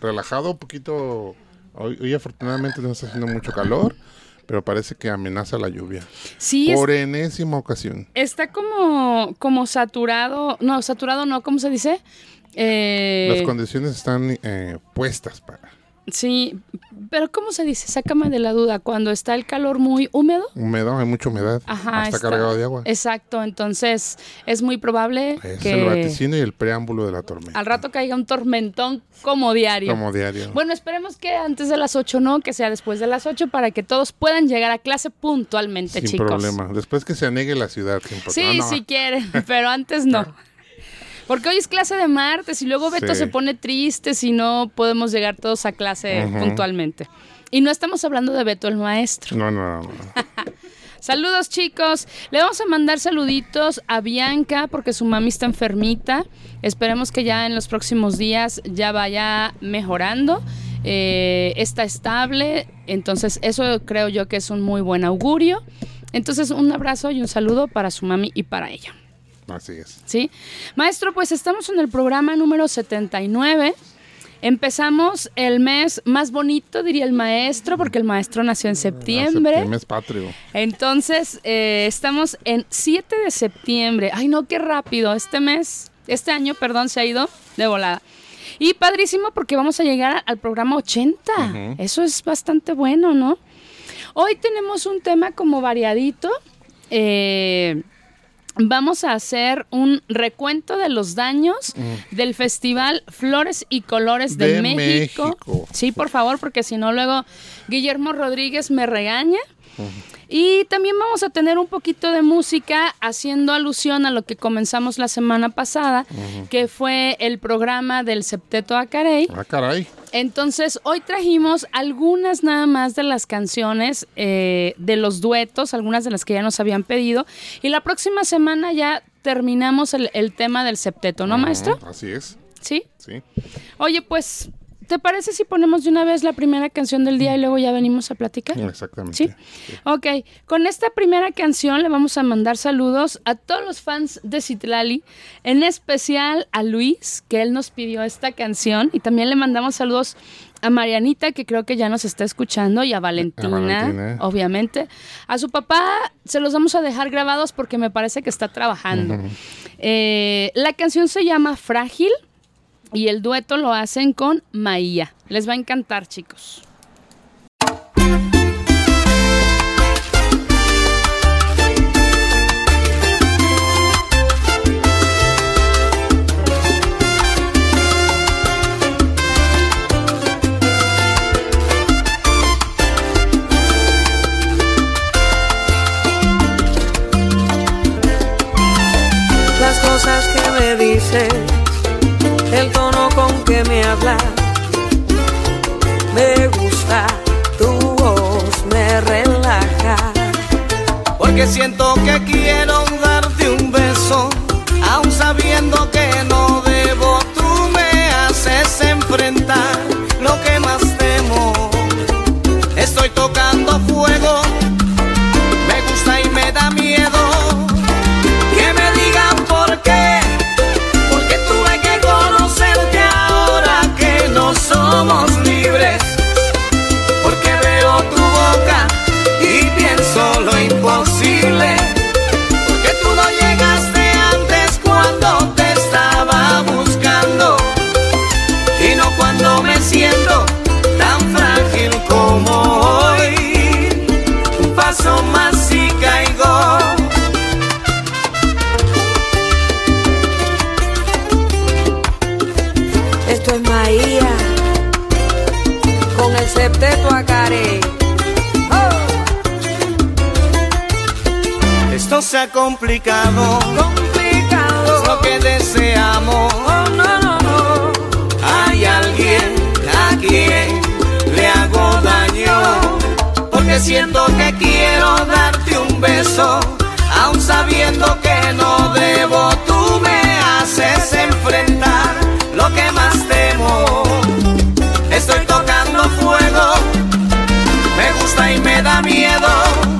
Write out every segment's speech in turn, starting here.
Relajado, un poquito. Hoy, hoy afortunadamente no está haciendo mucho calor, pero parece que amenaza la lluvia. Sí, es- Por enésima ocasión. está como, como saturado, no, saturado no, ¿cómo se dice? Eh, Las condiciones están eh, puestas para sí, pero ¿cómo se dice? Sácame de la duda, cuando está el calor muy húmedo. humedad, hay mucha humedad. Ajá, está, cargado de agua. Exacto, entonces es muy probable Es el que vaticinio y el preámbulo de la tormenta. al rato caiga un tormentón como diario. Como diario. Bueno, esperemos que antes de las 8 no, que sea después de las 8 para que todos puedan llegar a clase puntualmente, sin chicos. problema. Después que se anegue la ciudad. sin pro- Sí, No, no. si quieren, pero antes no. Porque hoy es clase de martes y luego Beto Sí. se pone triste si no podemos llegar todos a clase puntualmente. Y no estamos hablando de Beto el maestro. No, no, no. no. Saludos chicos. Le vamos a mandar saluditos a Bianca porque su mami está enfermita. Esperemos que ya en los próximos días ya vaya mejorando. Eh, está estable. Entonces eso creo yo que es un muy buen augurio. Entonces un abrazo y un saludo para su mami y para ella. Así es. ¿Sí? Maestro, pues estamos en el programa número 79. Empezamos el mes más bonito, diría el maestro, porque el maestro nació en septiembre. Septiembre es patrio. Entonces, eh, estamos en 7 de septiembre. Ay, no, qué rápido. Este mes, este año, perdón, se ha ido de volada. Y padrísimo porque vamos a llegar al programa 80. Ujú. Eso es bastante bueno, ¿no? Hoy tenemos un tema como variadito. Eh, vamos a hacer un recuento de los daños del Festival Flores y Colores de, De México. México. Sí, por favor, porque si no luego Guillermo Rodríguez me regaña. Y también vamos a tener un poquito de música haciendo alusión a lo que comenzamos la semana pasada, que fue el programa del Septeto Acarey. Ah, caray. Entonces, hoy trajimos algunas nada más de las canciones eh, de los duetos, algunas de las que ya nos habían pedido. Y la próxima semana ya terminamos el, el tema del septeto, ¿no, maestro? Así es. Sí. Sí. Oye, pues, ¿te parece si ponemos de una vez la primera canción del día y luego ya venimos a platicar? Exactamente. Sí. Ok, con esta primera canción le vamos a mandar saludos a todos los fans de Citlali, en especial a Luis, que él nos pidió esta canción, y también le mandamos saludos a Marianita, que creo que ya nos está escuchando, y a Valentina, Valentina. obviamente. A su papá se los vamos a dejar grabados porque me parece que está trabajando. Eh, la canción se llama Frágil. Y el dueto lo hacen con Maía. Les va a encantar, chicos. Me gusta, tu voz me relaja. Porque siento que quiero darte un beso, aun sabiendo que no debo. Tú me haces enfrentar lo que más temo. Estoy tocando fuego, complicado, complicado. Lo que deseamos. Oh, no, no, no. Hay alguien a quien le hago daño, porque siento que quiero darte un beso, aun sabiendo que no debo. Tú me haces enfrentar lo que más temo. Estoy tocando fuego, me gusta y me da miedo.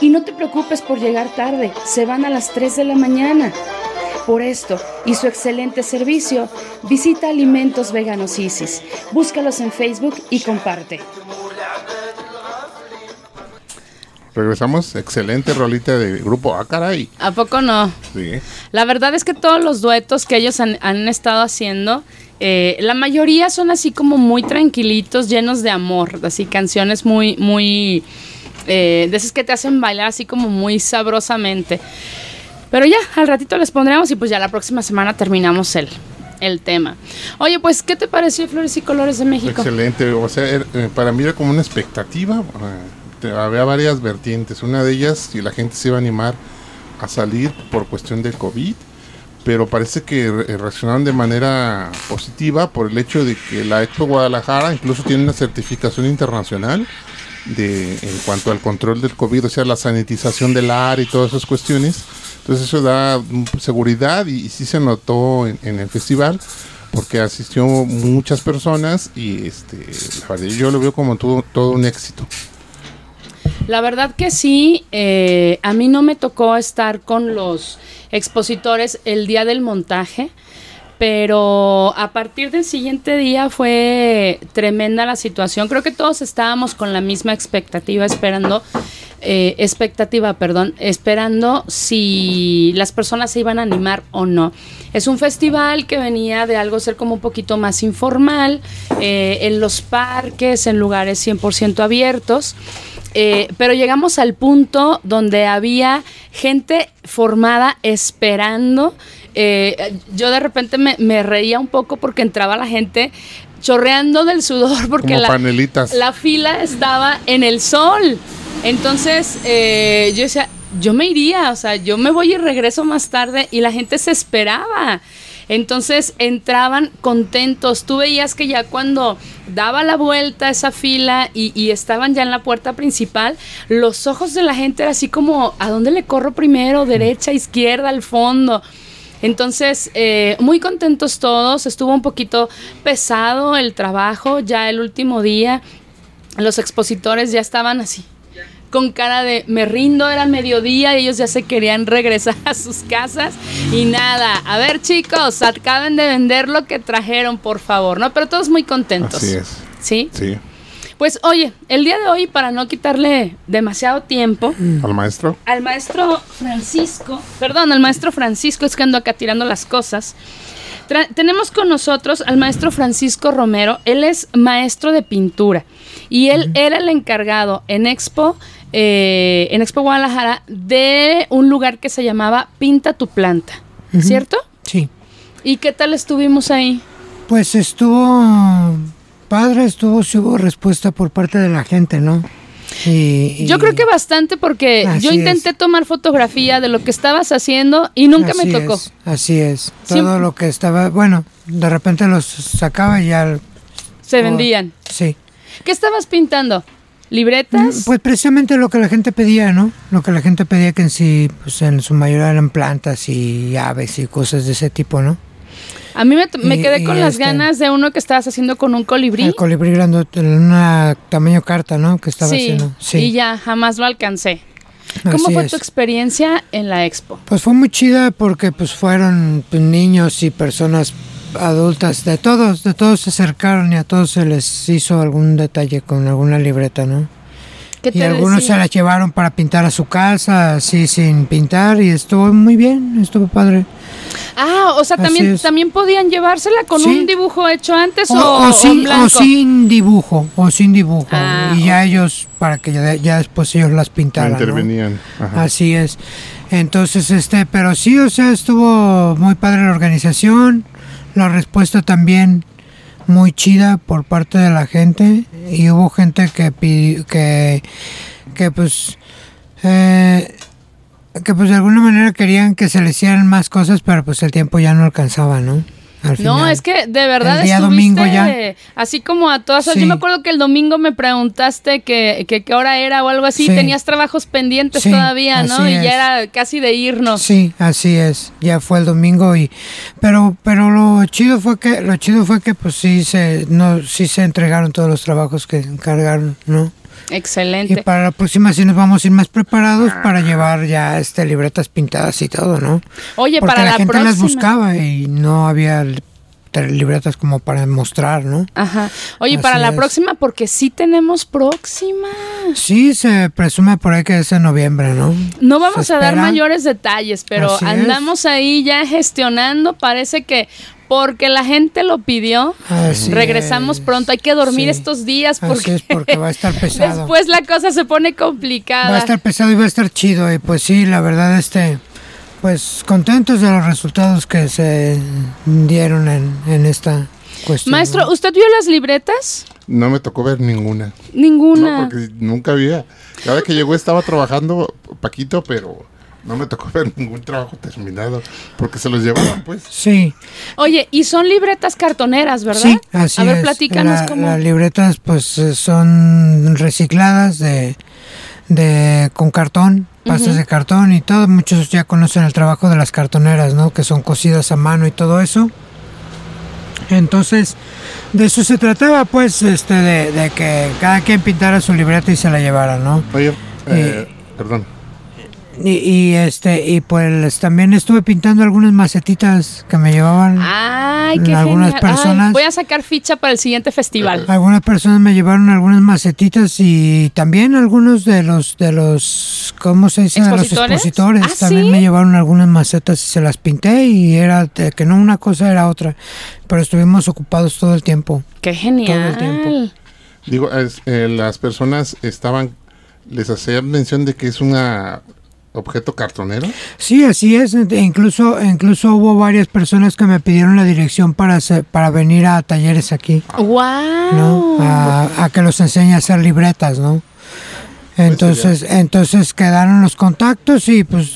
Y no te preocupes por llegar tarde, se van a las 3 de la mañana. Por esto y su excelente servicio, visita Alimentos Veganos Isis. Búscalos en Facebook y comparte. Regresamos, excelente rolita de grupo Ah, caray. ¿A poco no? Sí. La verdad es que todos los duetos que ellos han, han estado haciendo, eh, la mayoría son así como muy tranquilitos, llenos de amor, así canciones muy, muy, eh, de esas que te hacen bailar así como muy sabrosamente. Pero ya, al ratito les pondremos y pues ya la próxima semana terminamos el, el tema. Oye, pues, ¿qué te pareció Flores y Colores de México? Excelente, o sea, era- eh, para mí era como una expectativa. eh, había varias vertientes. Una de ellas, si la gente se iba a animar a salir por cuestión del COVID, pero parece que re- reaccionaron de manera positiva por el hecho de que la Expo Guadalajara incluso tiene una certificación internacional de en cuanto al control del COVID, o sea, la sanitización del área y todas esas cuestiones. Entonces eso da mm, seguridad y, y sí se notó en, el festival porque asistió muchas personas y este yo lo veo como todo, todo un éxito. La verdad que sí, eh, a mí no me tocó estar con los expositores el día del montaje, pero a partir del siguiente día fue tremenda la situación. Creo que todos estábamos con la misma expectativa esperando eh, expectativa, perdón, esperando si las personas se iban a animar o no. Es un festival que venía de algo ser como un poquito más informal, eh, en los parques, en lugares 100% abiertos. Eh, pero llegamos al punto donde había gente formada esperando. Eh, yo de repente me, me reía un poco porque entraba la gente chorreando del sudor porque la fila estaba en el sol. Entonces eh, yo decía, yo me iría, o sea, yo me voy y regreso más tarde y la gente se esperaba. Entonces entraban contentos. Tú veías que ya cuando daba la vuelta esa fila y, y estaban ya en la puerta principal, los ojos de la gente era así como, ¿a dónde le corro primero? ¿Derecha, izquierda, al fondo? Entonces, eh, muy contentos todos. Estuvo un poquito pesado el trabajo. Ya el último día, los expositores ya estaban así, con cara de me rindo, era mediodía y ellos ya se querían regresar a sus casas. Y nada, a ver chicos, acaben de vender lo que trajeron, por favor, ¿no? Pero todos muy contentos. Así es. ¿Sí? Sí. Pues oye, el día de hoy, para no quitarle demasiado tiempo, Al maestro. al maestro Francisco, perdón, al maestro Francisco, es que ando acá tirando las cosas. Tra- tenemos con nosotros al maestro Francisco Romero, él es maestro de pintura y él era el encargado en Expo, eh, en Expo Guadalajara, de un lugar que se llamaba Pinta tu planta, ¿cierto? Sí. ¿Y qué tal estuvimos ahí? Pues estuvo padre, estuvo, sí hubo respuesta por parte de la gente, ¿no? Y, y- Yo creo que bastante porque Así yo intenté es. tomar fotografía de lo que estabas haciendo y nunca me tocó. es, así es. Todo Siempre- lo que estaba, bueno, de repente los sacaba y ya, Se Oh. vendían. sí. ¿Qué estabas pintando? ¿Libretas? Pues precisamente lo que la gente pedía, ¿no? Lo que la gente pedía que en sí, pues en su mayoría eran plantas y aves y cosas de ese tipo, ¿no? A mí me, quedé y con las este- ganas de uno que estabas haciendo con un colibrí. El colibrí grandote, en una tamaño carta, ¿no? Que estaba sí, haciendo. Sí. y ya jamás lo alcancé. ¿Cómo así fue es. tu experiencia en la expo? Pues fue muy chida porque pues fueron pues, niños y personas adultas, de todos, de todos se acercaron y a todos se les hizo algún detalle con alguna libreta, ¿no? ¿Qué Y algunos decía? se la llevaron para pintar a su casa, así sin pintar y estuvo muy bien, estuvo padre. Ah, o sea, también, también podían llevársela con Sí. un dibujo hecho antes o, O, o o sin, blanco. o sin dibujo, o sin dibujo. Ah, y ya ellos, para que ya, ya después ellos las pintaran. ¿no? Intervenían. Ajá. Así es. Entonces, este, pero sí, o sea, estuvo muy padre la organización, la respuesta también muy chida por parte de la gente y hubo gente que que que pues eh, que pues de alguna manera querían que se le hicieran más cosas, pero pues el tiempo ya no alcanzaba, ¿no? Al No, final. es que de verdad El día domingo ya. así como a todas horas. Sí. Yo me acuerdo que el domingo me preguntaste que, que qué hora era o algo así. Sí. Tenías trabajos pendientes Sí, todavía, ¿no? Y es. ya era casi de irnos. Sí, así es. Ya fue el domingo y pero pero lo chido fue que lo chido fue que pues sí se no sí se entregaron todos los trabajos que encargaron, ¿no? Y Excelente. para la próxima sí nos vamos a ir más preparados para llevar ya este libretas pintadas y todo, ¿no? Oye, Porque para la, la, gente próxima. las buscaba y no había li- libretas como para mostrar, ¿no? Ajá. Oye, para la es. próxima, porque sí tenemos próxima. Sí, se presume por ahí que es en noviembre, ¿no? No vamos a dar mayores detalles, pero Así es. andamos ahí ya gestionando. Parece que porque la gente lo pidió, Así regresamos es. pronto. Hay que dormir Sí. estos días Así porque, es, porque va a estar pesado. después la cosa se pone complicada. Va a estar pesado y va a estar chido. Y pues sí, la verdad, este, pues contentos de los resultados que se dieron en, en esta cuestión. Maestro, ¿no? ¿usted vio las libretas? No me tocó ver ninguna. Ninguna. No, porque nunca había. Cada que llegó estaba trabajando Paquito, pero no me tocó ver ningún trabajo terminado. Porque se los llevaban, pues. Sí, Oye, y son libretas cartoneras, ¿verdad? sí, así A ver, es. platícanos La- cómo. Las libretas, pues, eh, son recicladas de, de con cartón, pastas de cartón y todo. Muchos ya conocen el trabajo de las cartoneras, ¿no? Que son cosidas a mano y todo eso. Entonces, de eso se trataba, pues, este, de, de que cada quien pintara su libreta y se la llevara, ¿no? Oye, eh, perdón. Y, y, este, y pues también estuve pintando algunas macetitas que me llevaban. Ay, qué algunas genial. Ay, personas voy a sacar ficha para el siguiente festival. algunas personas me llevaron algunas macetitas y también algunos de los de los cómo se dice de los ¿Expositores? expositores ¿Ah, también sí? me llevaron algunas macetas y se las pinté y era de que no una cosa era otra pero estuvimos ocupados todo el tiempo Qué genial. tiempo. Digo, es- eh, las personas estaban, les hacían mención de que es un objeto cartonero. sí así es e incluso incluso hubo varias personas que me pidieron la dirección para hacer- para venir a talleres aquí Wow. ¿no? A, a que los enseñe a hacer libretas, ¿no? Entonces, entonces quedaron los contactos y pues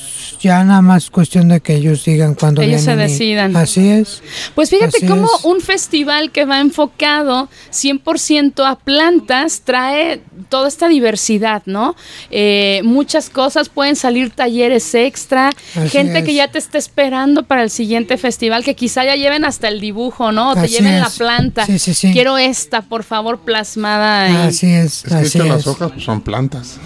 ya nada más cuestión de que ellos digan cuando Ellos se y- decidan. Así es. Pues fíjate cómo es. un festival que va enfocado 100% a plantas trae toda esta diversidad, ¿no? Eh, muchas cosas, pueden salir talleres extra, Así gente que ya te está esperando para el siguiente festival, que quizá ya lleven hasta el dibujo, ¿no? O te Así lleven la planta. Sí, sí, sí. Quiero esta, por favor, plasmada. en- Así es. Es que así las hojas pues, son plantas.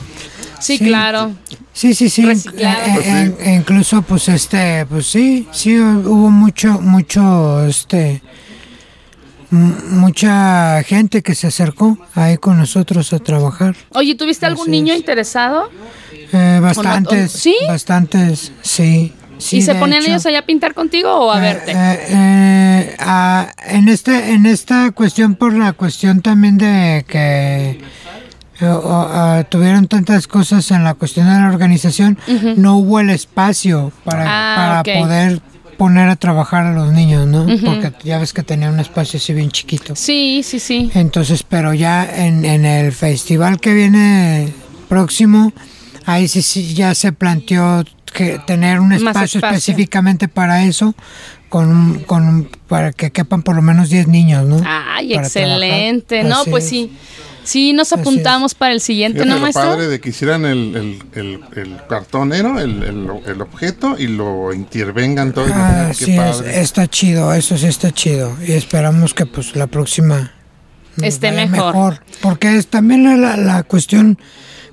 Sí, Sí. claro. Sí, sí, sí. Eh, eh, eh, incluso, pues, este, pues sí, sí, hubo mucho, mucho, este, mucha gente que se acercó ahí con nosotros a trabajar. Oye, ¿tuviste algún Así niño es. interesado? Eh, bastantes. ¿Sí? Bastantes, sí. sí, ¿Y se ponían hecho. ellos allá a pintar contigo o a Eh, verte? eh, eh, ah, en este en esta cuestión por la cuestión también de que ah, tuvieron tantas cosas en la cuestión de la organización no hubo el espacio para, Ah, para ok. poder poner a trabajar a los niños no porque ya ves que tenía un espacio así bien chiquito Sí, sí, sí. entonces pero ya en, en el festival que viene próximo ahí sí, sí ya se planteó que tener un espacio, espacio. específicamente para eso con con para que quepan por lo menos 10 niños no Ay, Para excelente. trabajar. No, pues es. sí. Sí, nos apuntamos para el siguiente, Fíjate ¿no, maestro? padre de que hicieran el, el, el, el cartonero, el, el, el objeto, y lo intervengan todo. Ah, sí, es- está chido, eso sí está chido. Y esperamos que pues la próxima Esté vaya mejor. Porque es también la, la cuestión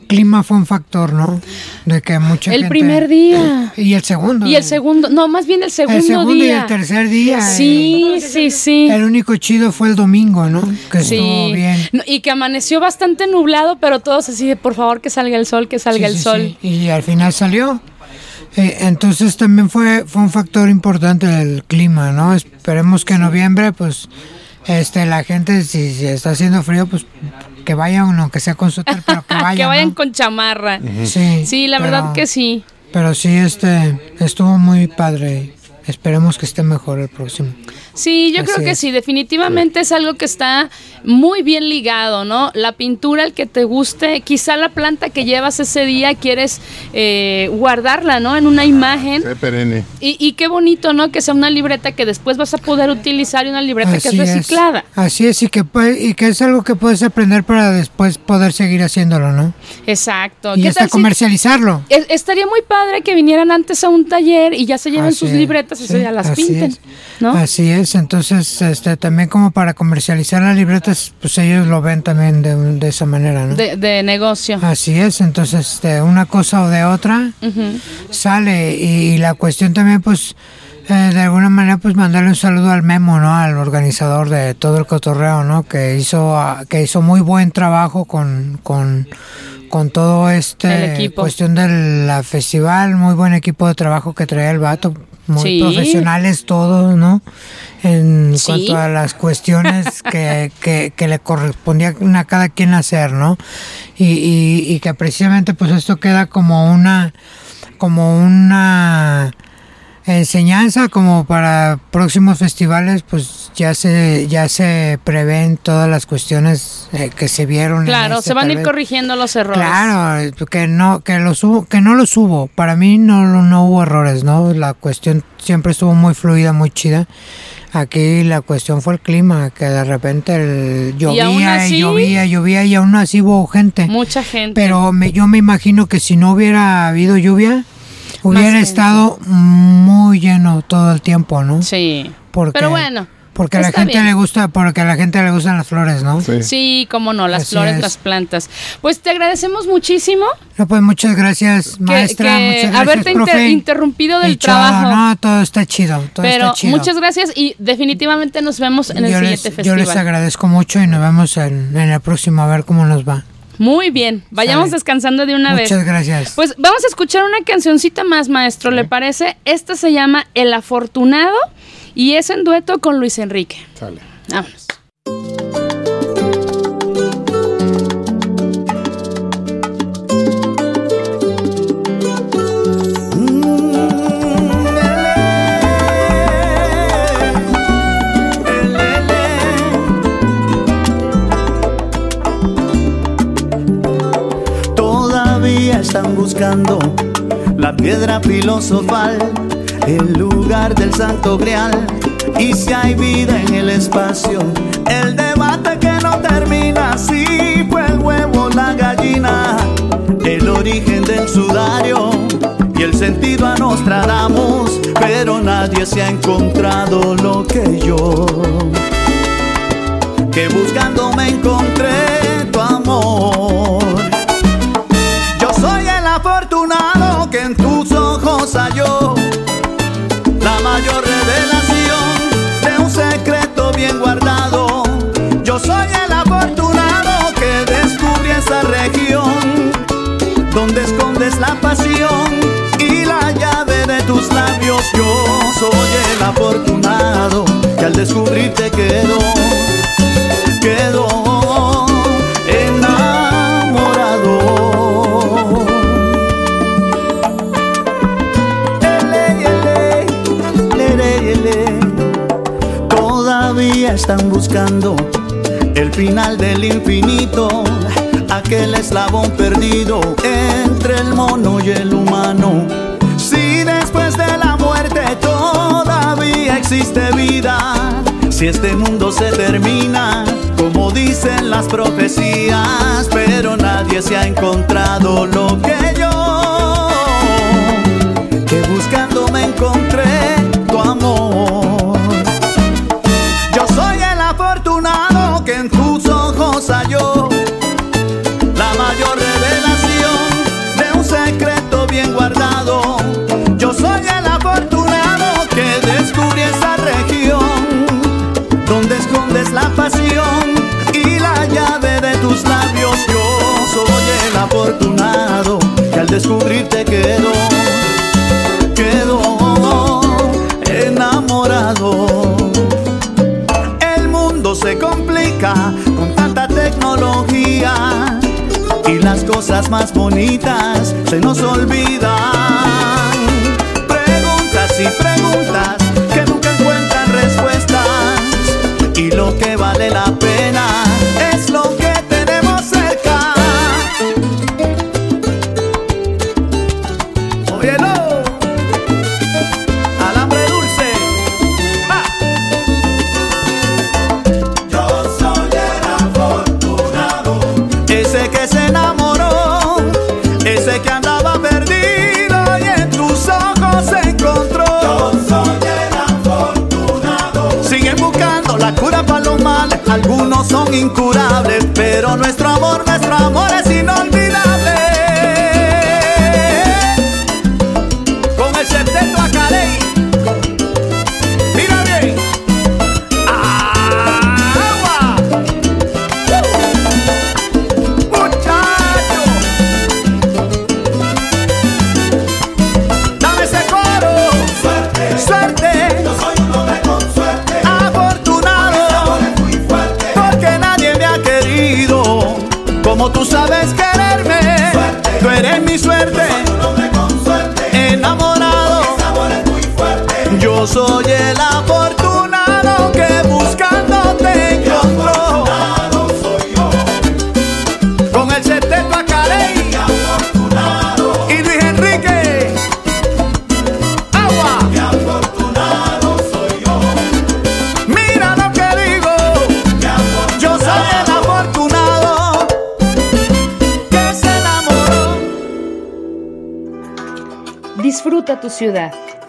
clima fue un factor, ¿no? De que mucha El gente- primer día. Y el segundo. Y el segundo, no, más bien el segundo, El segundo y día. el tercer día. Sí, sí, sí. El único chido fue el domingo, ¿no? Que Sí. estuvo bien. No, y que amaneció bastante nublado, pero todos así de por favor que salga el sol, que salga Sí, el sí, sol. sí. Y al final salió. Eh, entonces también fue, fue un factor importante el clima, ¿no? Esperemos que en noviembre, pues, este, la gente, si, si está haciendo frío, pues, que vayan, aunque sea con suéter, pero que vayan. que vayan ¿no? con chamarra. Sí, Sí, la pero- verdad que sí. Pero sí, este, estuvo muy padre. Esperemos que esté mejor el próximo. Sí, yo Así creo que es. sí, definitivamente es algo que está muy bien ligado, ¿no? La pintura, el que te guste, quizá la planta que llevas ese día quieres eh, guardarla, ¿no? En una imagen. Se ve perenne. Y, y qué bonito, ¿no? Que sea una libreta que después vas a poder utilizar y una libreta que es reciclada. Así es, y que, y que es algo que puedes aprender para después poder seguir haciéndolo, ¿no? Exacto. Y ¿Qué hasta tal comercializarlo. Es- estaría muy padre que vinieran antes a un taller y ya se lleven Así sus libretas y sí, se ya las pinten. ¿no? Así es, entonces este, también como para comercializar las libretas, pues ellos lo ven también de, de esa manera, ¿no? De, de negocio. Así es, entonces de una cosa o de otra sale y, la cuestión también pues eh, de alguna manera pues mandarle un saludo al Memo, ¿no? Al organizador de todo el cotorreo, ¿no? Que hizo ah, que hizo muy buen trabajo con con con todo este cuestión del festival, muy buen equipo de trabajo que traía el vato, muy Sí. profesionales todos, ¿no? En Sí. cuanto a las cuestiones que, que, que le correspondían a cada quien hacer, ¿no? Y, y, y que precisamente pues esto queda como una como una enseñanza como para próximos festivales pues ya se ya se prevén todas las cuestiones eh, que se vieron Claro, este, se van a ir vez. corrigiendo los errores. Claro, que no, que los hubo, que no los hubo. Para mí no, no hubo errores, ¿no? La cuestión siempre estuvo muy fluida, muy chida. Aquí la cuestión fue el clima, que de repente el- llovía así- y llovía, llovía y aún así hubo gente. Mucha gente. Pero me, yo me imagino que si no hubiera habido lluvia, hubiera estado muy lleno todo el tiempo, ¿no? Sí. Porque- Pero bueno, Porque a la Está gente bien. le gusta, porque a la gente le gustan las flores, ¿no? Sí. Sí, cómo no, las Así flores, es. las plantas. Pues te agradecemos muchísimo No, pues muchas gracias, que, maestra. que muchas gracias, haberte inter- profe. interrumpido del trabajo. No, todo está chido, todo pero está chido. muchas gracias y definitivamente nos vemos en el yo, siguiente les, yo les festival. agradezco mucho y nos vemos en, en el próximo a ver cómo nos va. Muy bien, vayamos Sale. descansando de una vez. Muchas gracias. Pues vamos a escuchar una cancioncita más, maestro, ¿le parece? Esta se llama El Afortunado y es en dueto con Luis Enrique. Sale. Vámonos. Todavía están buscando la piedra filosofal, el lugar del santo grial. Y si hay vida en el espacio, el debate que no termina, si fue el huevo, la gallina, el origen del sudario y el sentido a Nostradamus, pero nadie se ha encontrado lo que yo que buscando me encontré soy el afortunado que al descubrirte quedó quedó enamorado. Todavía están buscando el final del infinito, aquel eslabón perdido entre el mono y el humano. Si después de la muerte todavía existe vida, si este mundo se termina, como dicen las profecías, pero nadie se ha encontrado lo que yo, que buscando me encontré tu amor. Yo soy el afortunado que en tus ojos halló afortunado que al descubrirte quedó, quedó enamorado. El mundo se complica con tanta tecnología y las cosas más bonitas se nos olvidan. Preguntas y preguntas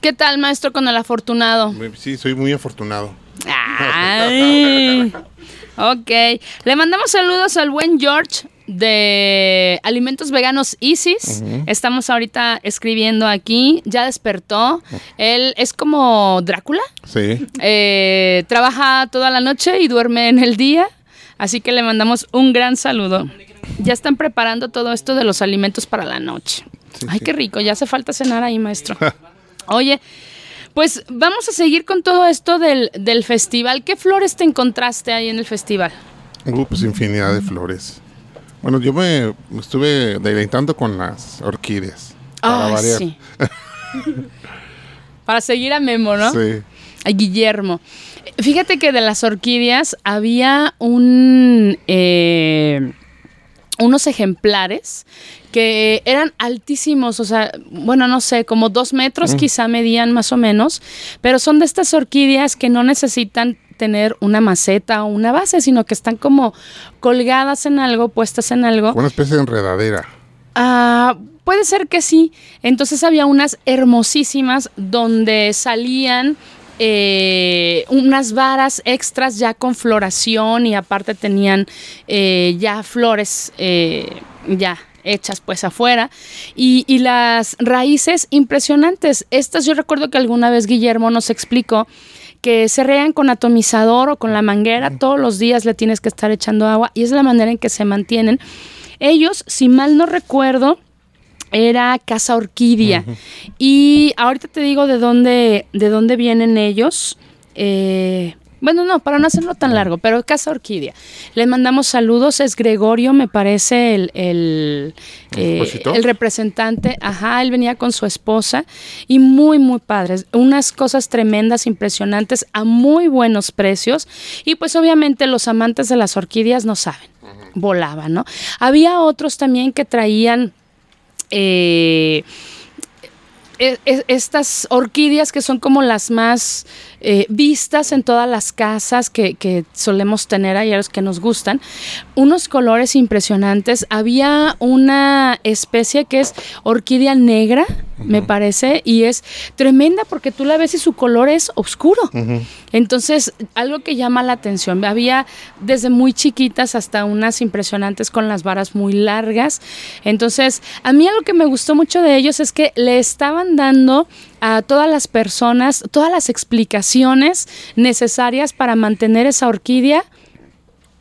¿Qué tal, maestro, con el afortunado? Sí, soy muy afortunado. Ay. Ok. Le mandamos saludos al buen George de Alimentos Veganos Isis. Estamos ahorita escribiendo aquí. Ya despertó. Él es como Drácula. Sí. Eh, trabaja toda la noche y duerme en el día. Así que le mandamos un gran saludo. Ya están preparando todo esto de los alimentos para la noche. Sí, Ay, sí. qué rico. Ya hace falta cenar ahí, maestro. Oye, pues vamos a seguir con todo esto del, del festival. ¿Qué flores te encontraste ahí en el festival? Uh, pues infinidad de flores. Bueno, yo me estuve deleitando con las orquídeas. Para Ay, variar. sí. Para seguir a Memo, ¿no? Sí. a Guillermo. Fíjate que de las orquídeas había un eh, unos ejemplares que eran altísimos, o sea, bueno, no sé, como dos metros quizá medían más o menos, pero son de estas orquídeas que no necesitan tener una maceta o una base, sino que están como colgadas en algo, puestas en algo. Una especie de enredadera. Ah, puede ser que sí. Entonces había unas hermosísimas donde salían eh, unas varas extras ya con floración y aparte tenían eh, ya flores eh, ya hechas pues afuera y, y las raíces impresionantes. Estas yo recuerdo que alguna vez Guillermo nos explicó que se regan con atomizador o con la manguera, todos los días le tienes que estar echando agua y es la manera en que se mantienen. Ellos, si mal no recuerdo, era Casa Orquídea. Y ahorita te digo de dónde, de dónde vienen ellos. Eh, bueno, no, para no hacerlo tan largo, pero Casa Orquídea. Le mandamos saludos, es Gregorio, me parece, el, el, eh, el representante. Ajá, él venía con su esposa y muy, muy padres. Unas cosas tremendas, impresionantes, a muy buenos precios. Y pues obviamente los amantes de las orquídeas no saben, volaban, ¿no? Había otros también que traían eh, e- e- estas orquídeas que son como las más eh, vistas en todas las casas que, que solemos tener ahí, a los que nos gustan, unos colores impresionantes. Había una especie que es orquídea negra, me parece, y es tremenda porque tú la ves y su color es oscuro. Entonces, algo que llama la atención, había desde muy chiquitas hasta unas impresionantes con las varas muy largas. Entonces, a mí algo que me gustó mucho de ellos es que le estaban dando a todas las personas todas las explicaciones necesarias para mantener esa orquídea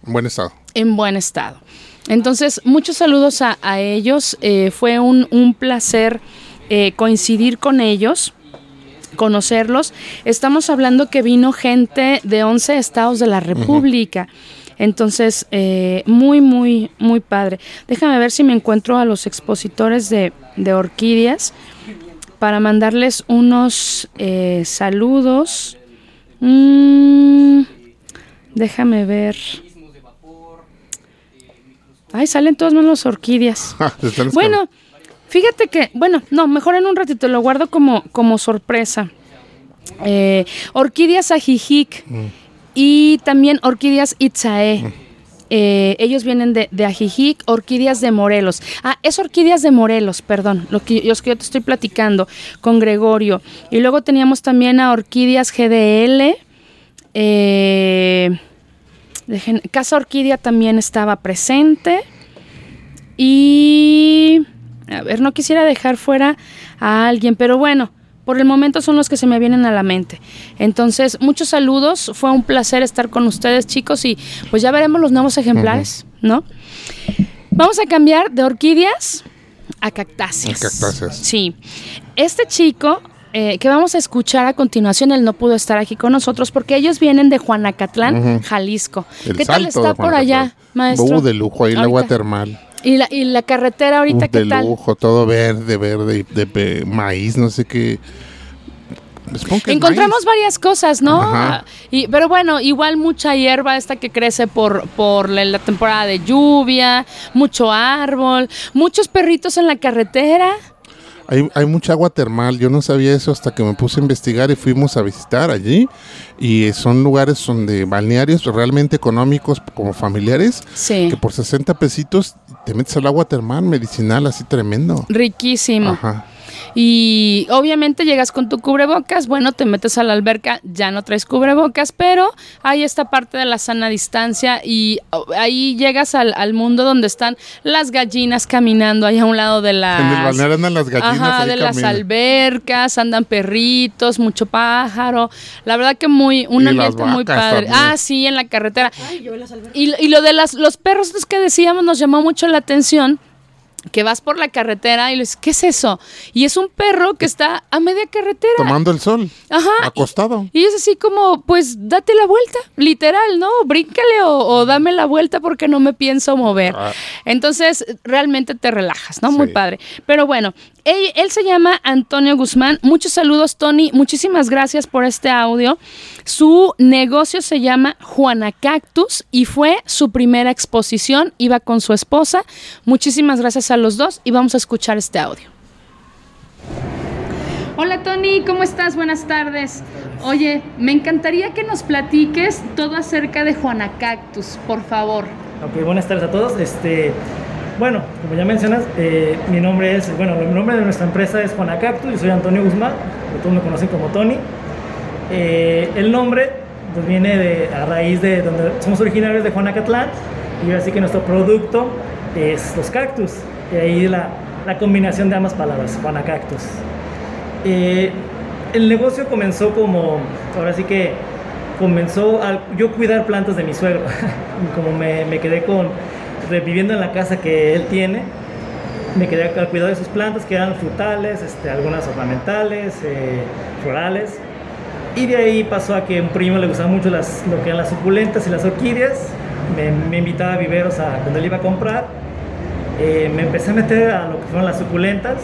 En buen estado. en buen estado. Entonces, muchos saludos a, a ellos. eh, fue un, un placer eh, coincidir con ellos, conocerlos. Estamos hablando que vino gente de 11 estados de la República. Entonces, eh, muy, muy, muy padre. Déjame ver si me encuentro a los expositores de, de orquídeas para mandarles unos eh, saludos. Mm, déjame ver. Ay, salen todas menos orquídeas. Están Bueno, fíjate que, bueno, no, mejor en un ratito lo guardo como, como sorpresa. Eh, orquídeas ajijic y también orquídeas itzae. Eh, ellos vienen de, de Ajijic, orquídeas de Morelos. Ah, es orquídeas de Morelos, perdón, lo que, los que yo te estoy platicando con Gregorio. Y luego teníamos también a orquídeas GDL. eh, Casa Orquídea también estaba presente. Y... A ver, no quisiera dejar fuera a alguien, pero bueno, por el momento son los que se me vienen a la mente. Entonces, muchos saludos, fue un placer estar con ustedes chicos y pues ya veremos los nuevos ejemplares, ¿no? Vamos a cambiar de orquídeas a cactáceas. A cactáceas. Sí. Este chico eh, que vamos a escuchar a continuación, él no pudo estar aquí con nosotros porque ellos vienen de Juanacatlán, Jalisco. El ¿Qué tal está por allá, maestro? Uh, de lujo, ahí el agua termal. ¿Y la, y la carretera ahorita Uf, qué de tal? lujo, todo verde, verde, de, maíz, no sé qué. Encontramos maíz. varias cosas, ¿no? Ajá. Y, pero bueno, igual mucha hierba esta que crece por, por la, la temporada de lluvia, mucho árbol, muchos perritos en la carretera. Hay, hay mucha agua termal, yo no sabía eso hasta que me puse a investigar y fuimos a visitar allí. Y son lugares donde balnearios realmente económicos como familiares, Sí. que por 60 pesitos te metes al agua termal medicinal así tremendo. Riquísimo. Ajá. Y obviamente llegas con tu cubrebocas, bueno, te metes a la alberca, ya no traes cubrebocas, pero hay esta parte de la sana distancia y oh, ahí llegas al, al mundo donde están las gallinas caminando ahí a un lado de las... En el balneario andan las gallinas. Ajá, de las albercas, andan perritos, mucho pájaro. La verdad que muy, un Y las ambiente muy padre. también. Ah, sí, en la carretera. Y, y lo de las, los perros que decíamos nos llamó mucho la atención. Que vas por la carretera y le dices, ¿qué es eso? Y es un perro que está a media carretera. Tomando el sol. Ajá. Acostado. Y es así como, pues date la vuelta, literal, ¿no? Bríncale o, o dame la vuelta porque no me pienso mover. Ah. Entonces, realmente te relajas, ¿no? Muy padre. Pero bueno, él, él se llama Antonio Guzmán. Muchos saludos, Tony. Muchísimas gracias por este audio. Su negocio se llama Juana Cactus y fue su primera exposición. Iba con su esposa. Muchísimas gracias a los dos y vamos a escuchar este audio. Hola Tony, ¿cómo estás? Buenas tardes. Oye, me encantaría que nos platiques todo acerca de Juana Cactus, por favor. Ok, buenas tardes a todos. Este, bueno, como ya mencionas, eh, mi nombre es, bueno, el nombre de nuestra empresa es Juana Cactus, yo soy Antonio Guzmán, todos me conocen como Tony. Eh, el nombre pues, viene de, a raíz de donde somos originarios de Juanacatlán y así que nuestro producto es los cactus. Y ahí la, la combinación de ambas palabras, Juana Cactus. Eh, el negocio comenzó como, ahora sí que comenzó al yo cuidar plantas de mi suegro. como me, me quedé con, viviendo en la casa que él tiene, me quedé al cuidado de sus plantas que eran frutales, este, algunas ornamentales, eh, florales. Y de ahí pasó a que a un primo le gustaban mucho las, lo que eran las suculentas y las orquídeas. Me, me invitaba a viveros a, cuando él iba a comprar. Eh, me empecé a meter a lo que fueron las suculentas.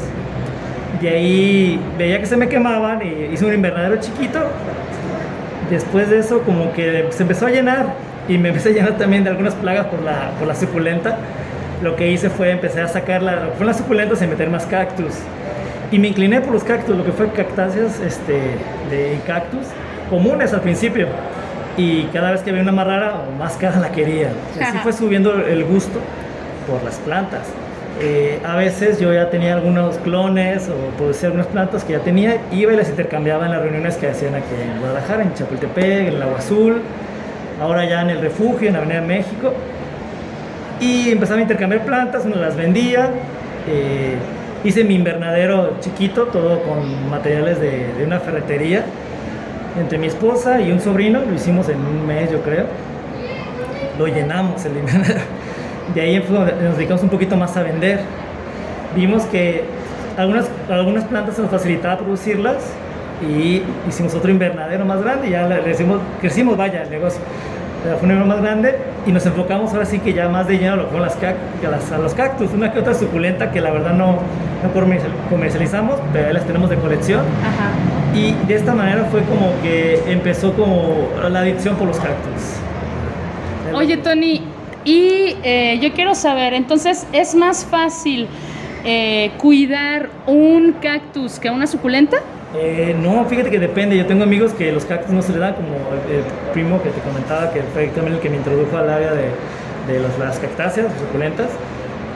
De ahí veía que se me quemaban y hice un invernadero chiquito. Después de eso como que se empezó a llenar y me empecé a llenar también de algunas plagas por la, por la suculenta. Lo que hice fue empezar a sacar la, fueron las suculentas y meter más cactus. Y me incliné por los cactus, lo que fue cactáceas este, de cactus comunes al principio. Y cada vez que veía una más rara o más cara la quería. Y así fue subiendo el gusto por las plantas. Eh, a veces yo ya tenía algunos clones o producía algunas plantas que ya tenía, iba y las intercambiaba en las reuniones que hacían aquí en Guadalajara, en Chapultepec, en el Agua Azul, ahora ya en el refugio, en Avenida México. Y empezaba a intercambiar plantas, uno las vendía. eh, hice mi invernadero chiquito, todo con materiales de, una ferretería. Entre mi esposa y un sobrino, lo hicimos en un mes, yo creo. Lo llenamos el invernadero. De ahí nos dedicamos un poquito más a vender. Vimos que algunas, algunas plantas se nos facilitaba producirlas y hicimos otro invernadero más grande y ya le decimos, crecimos, vaya, el negocio. Era un más grande y nos enfocamos ahora sí que ya más de lleno a lo que las a, las- a los cactus, una que otra suculenta que la verdad no, no comercial- comercializamos, pero ahí las tenemos de colección. Ajá. Y de esta manera fue como que empezó como la adicción por los cactus. Oye, Tony, y eh, yo quiero saber, entonces, ¿es más fácil eh, cuidar un cactus que una suculenta? Eh, no, fíjate que depende. Yo tengo amigos que los cactus no se le dan, como el, el primo que te comentaba, que fue también el que me introdujo al área de, de los- las cactáceas, las suculentas.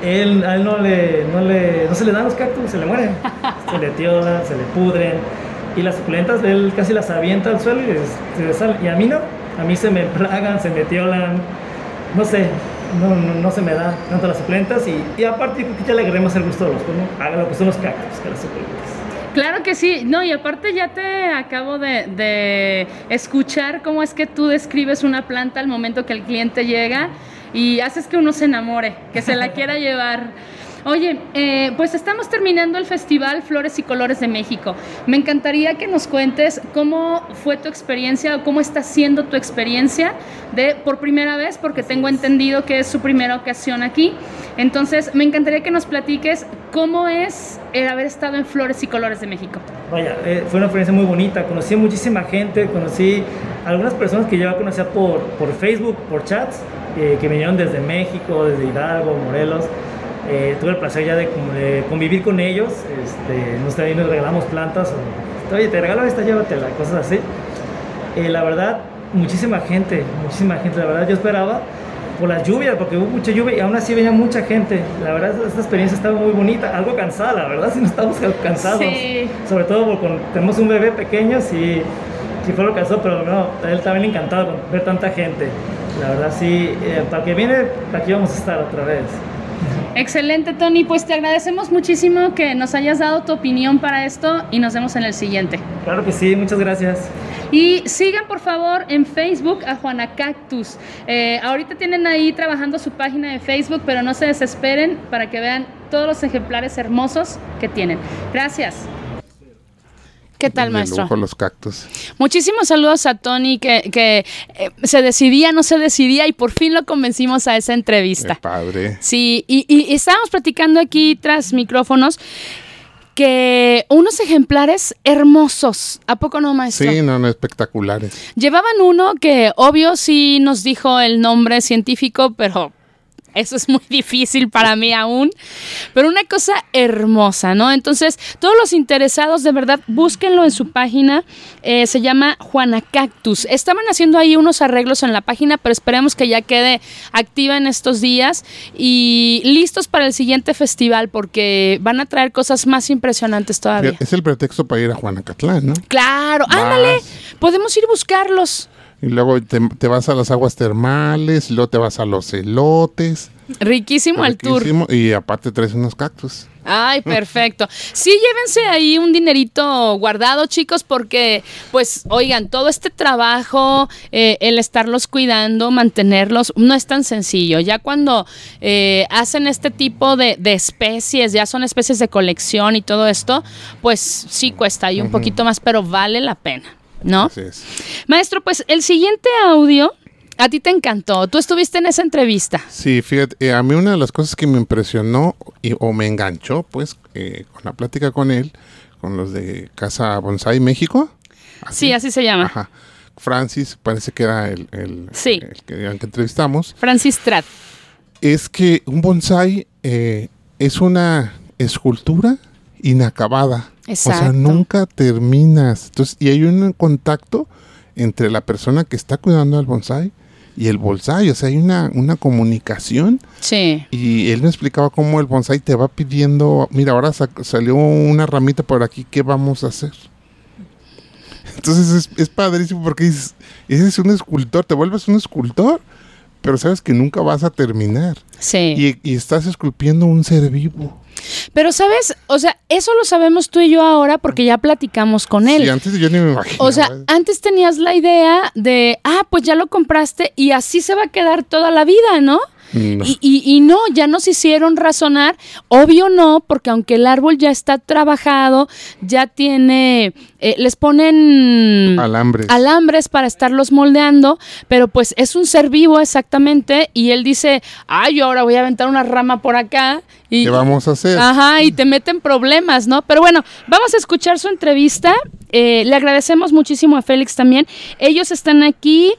Él, a él no, le, no, le, no se le dan los cactus, se le mueren. se le tiolan, se le pudren. Y las suculentas, él casi las avienta al suelo y, se les sale. Y a mí no. A mí se me plagan, se me tiolan. No sé, no, no, no se me da tanto las suculentas. Y, y aparte, ya le agarremos el gusto a los, ¿no? Haga lo que son los cactus, que las suculentas. Claro que sí, no, y aparte ya te acabo de, de escuchar cómo es que tú describes una planta al momento que el cliente llega y haces que uno se enamore, que se la quiera llevar. Oye, eh, pues estamos terminando el festival Flores y Colores de México. Me encantaría que nos cuentes cómo fue tu experiencia o cómo está siendo tu experiencia de por primera vez, porque tengo entendido que es su primera ocasión aquí. Entonces, me encantaría que nos platiques cómo es el haber estado en Flores y Colores de México. Vaya, eh, fue una experiencia muy bonita. Conocí a muchísima gente, conocí a algunas personas que ya conocía por, por Facebook, por chats, eh, que vinieron desde México, desde Hidalgo, Morelos. Eh, tuve el placer ya de, convivir con ellos. Este, nos, también nos regalamos plantas. O, Oye, te regalo esta, llévatela, cosas así. Eh, la verdad, muchísima gente, muchísima gente. La verdad, yo esperaba por la lluvia, porque hubo mucha lluvia y aún así venía mucha gente. La verdad, esta experiencia estaba muy bonita, algo cansada, la verdad, si no estamos cansados. Sí. Sobre todo porque tenemos un bebé pequeño, sí, sí fue lo cansado, pero no, él también encantado con ver tanta gente. La verdad, sí, eh, para que viene, aquí vamos a estar otra vez. Excelente, Tony. Pues te agradecemos muchísimo que nos hayas dado tu opinión para esto y nos vemos en el siguiente. Claro que sí, muchas gracias. Y sigan por favor en Facebook a Juana Cactus. Eh, ahorita tienen ahí trabajando su página de Facebook, pero no se desesperen para que vean todos los ejemplares hermosos que tienen. Gracias. ¿Qué tal, maestro? lujo los cactus. Muchísimos saludos a Tony que, que, eh, se decidía, no se decidía y por fin lo convencimos a esa Qué entrevista. padre. Sí, y, y estábamos platicando aquí tras micrófonos que unos ejemplares hermosos, ¿a poco no, maestro? Sí, no, no, espectaculares. Llevaban uno que obvio sí nos dijo el nombre científico, pero eso es muy difícil para mí aún. Pero una cosa hermosa, ¿no? Entonces, todos los interesados, de verdad, búsquenlo en su página. eh, se llama Juana Cactus. Estaban haciendo ahí unos arreglos en la página, pero esperemos que ya quede activa en estos días y listos para el siguiente festival porque van a traer cosas más impresionantes todavía. Es el pretexto para ir a Juanacatlán, ¿no? Claro, ándale, podemos ir a buscarlos. Y luego te, te vas a las aguas termales, y luego te vas a los elotes. Riquísimo el tour. Y aparte traes unos cactus. Ay, perfecto. Sí, llévense ahí un dinerito guardado, chicos, porque, pues, oigan, todo este trabajo, eh, el estarlos cuidando, mantenerlos, no es tan sencillo. Ya cuando eh, hacen este tipo de, de especies, ya son especies de colección y todo esto, pues sí cuesta ahí un poquito más, pero vale la pena, ¿no? Así es. Maestro, pues el siguiente audio a ti te encantó. Tú estuviste en esa entrevista. Sí, fíjate, eh, a mí una de las cosas que me impresionó y- o me enganchó, pues, eh, con la plática con él, con los de Casa Bonsai México. Sí, así se llama. Ajá. Francis, parece que era el, el- Sí. el que, que entrevistamos. Francis Trat. Es que un bonsai eh, es una escultura inacabada. O sea, nunca terminas. Entonces, y hay un contacto entre la persona que está cuidando al bonsai y el bonsai. O sea, hay una, una comunicación. Sí. Y él me explicaba cómo el bonsai te va pidiendo, mira, ahora sa- salió una ramita por aquí, ¿qué vamos a hacer? Entonces es, es padrísimo porque dices, ese es un escultor, te vuelves un escultor, pero sabes que nunca vas a terminar. Sí. Y, y estás esculpiendo un ser vivo. Pero, ¿sabes? O sea, eso lo sabemos tú y yo ahora porque ya platicamos con él. Y antes yo ni me o sea, antes tenías la idea de, ah, pues ya lo compraste y así se va a quedar toda la vida, ¿no? No. Y, y- y no, ya nos hicieron razonar. Obvio no, porque aunque el árbol ya está trabajado, ya tiene, eh, les ponen Alambres. alambres para estarlos moldeando, pero pues es un ser vivo exactamente y él dice, ay, yo ahora voy a aventar una rama por acá. Y, ¿Qué vamos a hacer? Ajá, y te meten problemas, ¿no? Pero bueno, vamos a escuchar su entrevista. Eh, le agradecemos muchísimo a Félix también. Ellos están aquí.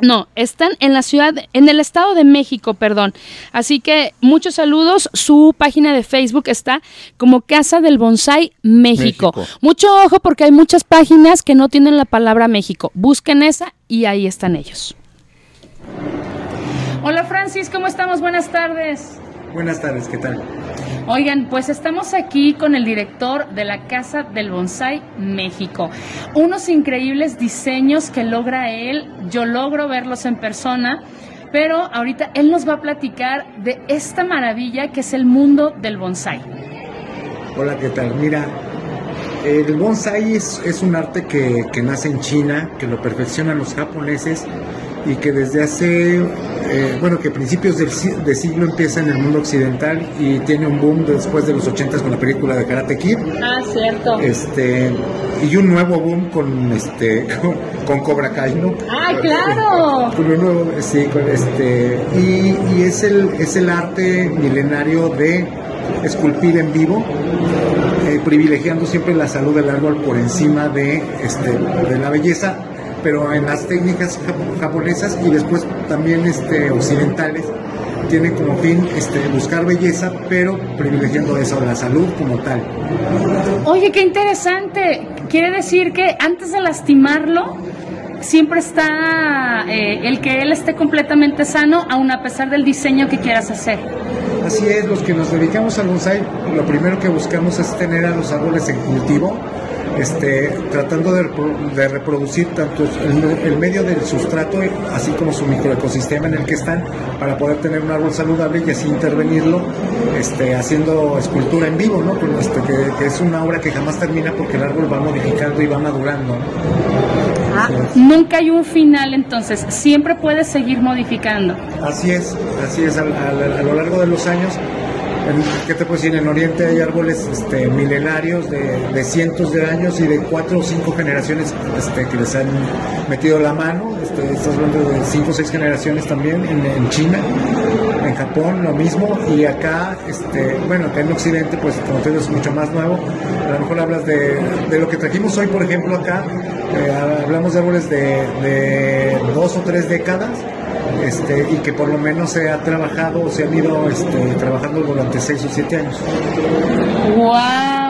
No, están en la ciudad, en el estado de México, perdón. Así que muchos saludos. Su página de Facebook está como Casa del Bonsai México. México. Mucho ojo porque hay muchas páginas que no tienen la palabra México. Busquen esa y ahí están ellos. Hola Francis, ¿cómo estamos? Buenas tardes. Buenas tardes, ¿qué tal? Oigan, pues estamos aquí con el director de la Casa del Bonsai México. Unos increíbles diseños que logra él, yo logro verlos en persona, pero ahorita él nos va a platicar de esta maravilla que es el mundo del bonsai. Hola, ¿qué tal? Mira, el bonsai es, es un arte que, que nace en China, que lo perfeccionan los japoneses y que desde hace eh, bueno, que principios del de siglo empieza en el mundo occidental y tiene un boom después de los 80 con la película de Karate Kid. Ah, cierto. Este, y un nuevo boom con este con, con Cobra Kai, ¿no? ¡Ay, claro! Con un nuevo, sí, con este y, y es el es el arte milenario de esculpir en vivo, eh, privilegiando siempre la salud del árbol por encima de este de la belleza, pero en las técnicas jap- japonesas y después también este occidentales tienen como fin este buscar belleza, pero privilegiando eso la salud como tal. Oye, qué interesante. Quiere decir que antes de lastimarlo, siempre está eh, el que él esté completamente sano, aun a pesar del diseño que quieras hacer. Así es, los que nos dedicamos al bonsai, lo primero que buscamos es tener a los árboles en cultivo, este, tratando de, repro- de reproducir tanto el, el medio del sustrato, así como su microecosistema en el que están, para poder tener un árbol saludable y así intervenirlo, este, haciendo escultura en vivo, ¿no? Este, que, que es una obra que jamás termina porque el árbol va modificando y va madurando. Ah, nunca hay un final, entonces siempre puedes seguir modificando. Así es, así es, a, a- a lo largo de los años, ¿qué te puedo decir? En Oriente hay árboles este, milenarios de, cientos de años y de cuatro o cinco generaciones este, que les han metido la mano, este, estás hablando de cinco o seis generaciones también en, China, en Japón lo mismo, y acá, bueno, acá en Occidente, pues como te digo, es mucho más nuevo, a lo mejor hablas de, lo que trajimos hoy, por ejemplo, acá, eh, hablamos de árboles de dos o tres décadas, este, y que por lo menos se ha trabajado o se han ido este, trabajando durante seis o siete años. ¡Wow!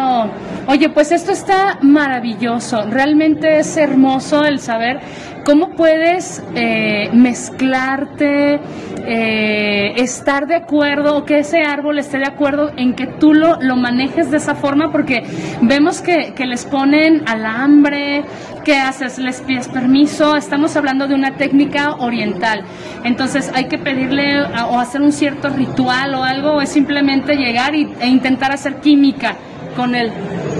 Oye, pues esto está maravilloso. Realmente es hermoso el saber cómo puedes eh, mezclarte, eh, estar de acuerdo, o que ese árbol esté de acuerdo en que tú lo, lo manejes de esa forma, porque vemos que, les ponen alambre, ¿qué haces? ¿Les pides permiso? Estamos hablando de una técnica oriental. Entonces hay que pedirle a- o hacer un cierto ritual o algo, o es simplemente llegar y, e intentar hacer química con él.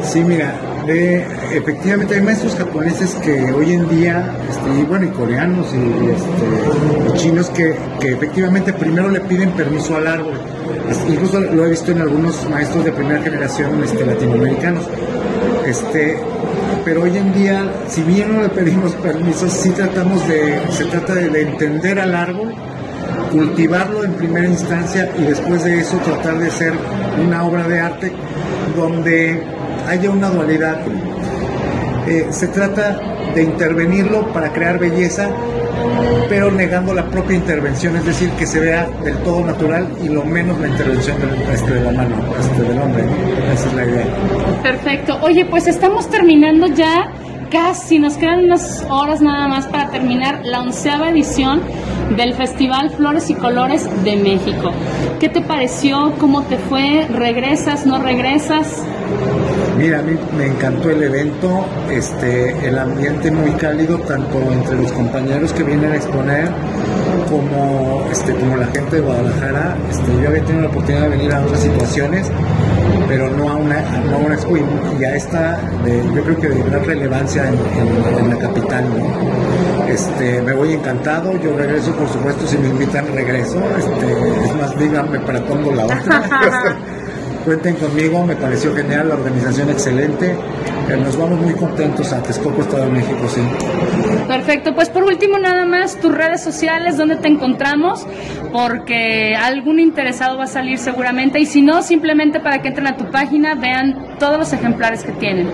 Sí, mira, de- efectivamente hay maestros japoneses que hoy en día, este, y bueno, y coreanos y, este, y chinos que, que efectivamente primero le piden permiso al árbol. Incluso lo he visto en algunos maestros de primera generación este, latinoamericanos. Este, pero hoy en día, si bien no le pedimos permiso, sí tratamos de, se trata de, de entender al árbol, cultivarlo en primera instancia y después de eso tratar de hacer una obra de arte donde haya una dualidad. Eh, se trata de intervenirlo para crear belleza, pero negando la propia intervención, es decir, que se vea del todo natural y lo menos la intervención del, de la mano, este, del hombre. Esa es la idea. Perfecto. Oye, pues estamos terminando ya casi, nos quedan unas horas nada más para terminar la onceava edición del Festival Flores y Colores de México. ¿Qué te pareció? ¿Cómo te fue? ¿Regresas? ¿No regresas? Mira, a mí me encantó el evento, este, el ambiente muy cálido, tanto entre los compañeros que vienen a exponer como, este, como la gente de Guadalajara. Este, yo había tenido la oportunidad de venir a otras situaciones, pero no a una, no a una expo y, a esta, de, yo creo que de gran relevancia en, en- en la capital. ¿no? Este, me voy encantado, yo regreso, por supuesto, si me invitan regreso. Este, es más, díganme para cuándo la otra. Cuenten conmigo, me pareció genial, la organización excelente. Eh, nos vamos muy contentos a Texcoco, Estado de México, sí. Perfecto, pues por último nada más tus redes sociales, ¿dónde te encontramos? Porque algún interesado va a salir seguramente y si no, simplemente para que entren a tu página, vean todos los ejemplares que tienen.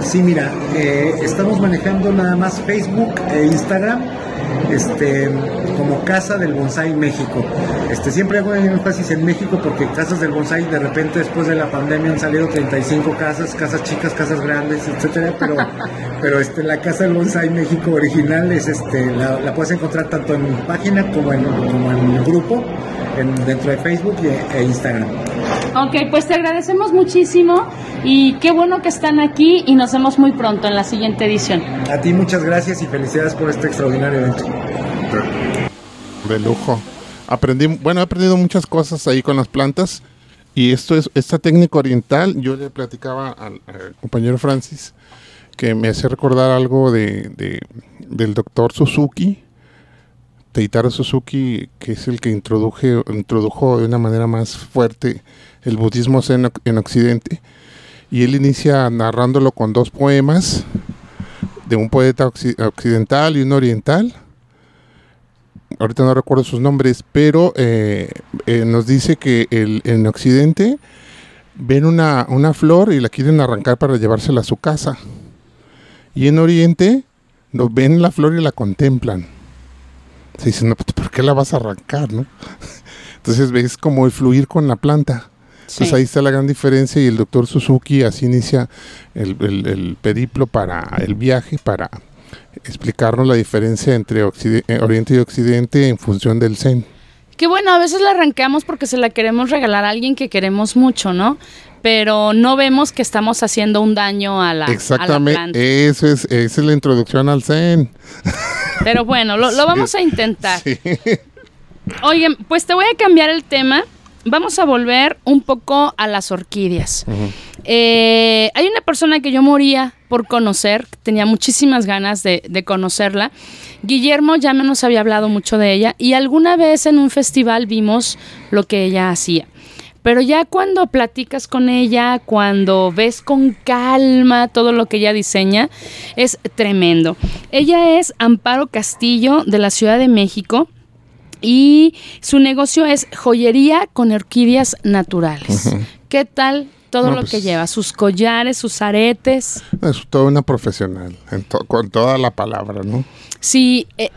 Sí, mira, eh, estamos manejando nada más Facebook e Instagram este, como Casa del Bonsai México. Este, siempre hago énfasis en México porque Casas del Bonsai de repente después de la pandemia han salido 35 casas, casas chicas, casas grandes, etcétera, pero, pero este, la Casa del Bonsai México original es este, la, la puedes encontrar tanto en página como en, como en grupo, en, dentro de Facebook y, e Instagram. Ok, pues te agradecemos muchísimo y qué bueno que están aquí y nos vemos muy pronto en la siguiente edición. A ti muchas gracias y felicidades por este extraordinario evento. De lujo. Aprendí, bueno, he aprendido muchas cosas ahí con las plantas. Y esto es, esta técnica oriental, yo le platicaba al, al compañero Francis que me hace recordar algo de, de- del doctor Suzuki, Teitaro Suzuki, que es el que introduje, introdujo de una manera más fuerte el budismo oc- en Occidente. Y él inicia narrándolo con dos poemas de un poeta occi- occidental y un oriental. Ahorita no recuerdo sus nombres, pero eh, eh, nos dice que en Occidente ven una, una flor y la quieren arrancar para llevársela a su casa. Y en Oriente no, ven la flor y la contemplan. Se dicen, no, pues, ¿por qué la vas a arrancar? No? Entonces ves como el fluir con la planta. Entonces Sí. ahí está la gran diferencia y el doctor Suzuki así inicia el, el- el periplo para el viaje, para explicarnos la diferencia entre eh, Oriente y Occidente en función del Zen. Que bueno, a veces la arrancamos porque se la queremos regalar a alguien que queremos mucho, ¿no? Pero no vemos que estamos haciendo un daño a la, a la Exactamente, planta. eso es, esa es la introducción al Zen. Pero bueno, lo, vamos a intentar. Sí. Oigan, pues te voy a cambiar el tema. Vamos a volver un poco a las orquídeas. Eh, hay una persona que yo moría por conocer, tenía muchísimas ganas de, de conocerla. Guillermo ya me nos había hablado mucho de ella y alguna vez en un festival vimos lo que ella hacía. Pero ya cuando platicas con ella, cuando ves con calma todo lo que ella diseña, es tremendo. Ella es Amparo Castillo de la Ciudad de México y su negocio es joyería con orquídeas naturales. ¿Qué tal todo No, lo pues- que lleva? Sus collares, sus aretes. Es toda una profesional, to- con toda la palabra, ¿no? Sí, eh,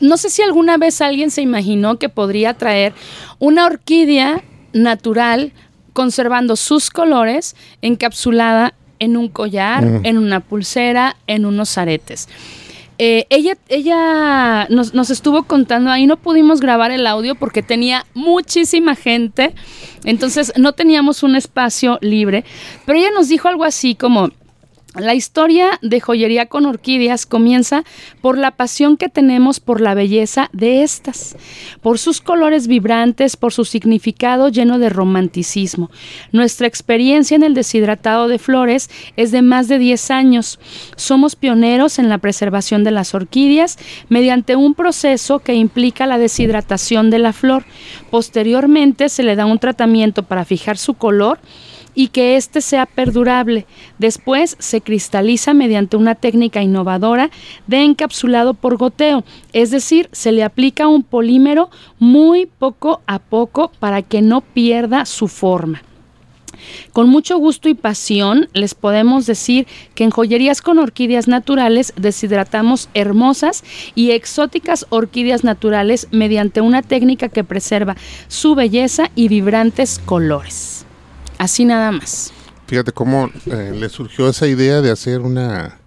no sé si alguna vez alguien se imaginó que podría traer una orquídea natural conservando sus colores encapsulada en un collar, en una pulsera, en unos aretes. Eh, ella ella nos, nos estuvo contando, ahí no pudimos grabar el audio porque tenía muchísima gente, entonces no teníamos un espacio libre, pero ella nos dijo algo así como, la historia de joyería con orquídeas comienza por la pasión que tenemos por la belleza de estas, por sus colores vibrantes, por su significado lleno de romanticismo. Nuestra experiencia en el deshidratado de flores es de más de 10 años. Somos pioneros en la preservación de las orquídeas mediante un proceso que implica la deshidratación de la flor. Posteriormente se le da un tratamiento para fijar su color y que éste sea perdurable. Después se cristaliza mediante una técnica innovadora de encapsulado por goteo, es decir, se le aplica un polímero muy poco a poco para que no pierda su forma. Con mucho gusto y pasión les podemos decir que en joyerías con orquídeas naturales deshidratamos hermosas y exóticas orquídeas naturales mediante una técnica que preserva su belleza y vibrantes colores. Así nada más. Fíjate cómo eh, le surgió esa idea de hacer una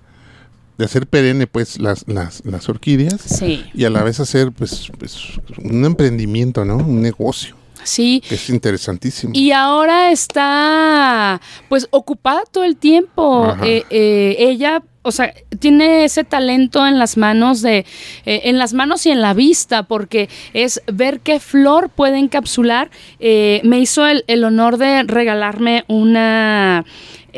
de hacer perenne pues las, las, las orquídeas Sí. y a la vez hacer pues, pues, un emprendimiento, ¿no? Un negocio. Sí. Que es interesantísimo. Y ahora está pues ocupada todo el tiempo. Eh, eh, ella, o sea, tiene ese talento en las manos de, eh, en las manos y en la vista, porque es ver qué flor puede encapsular. Eh, me hizo el, el honor de regalarme una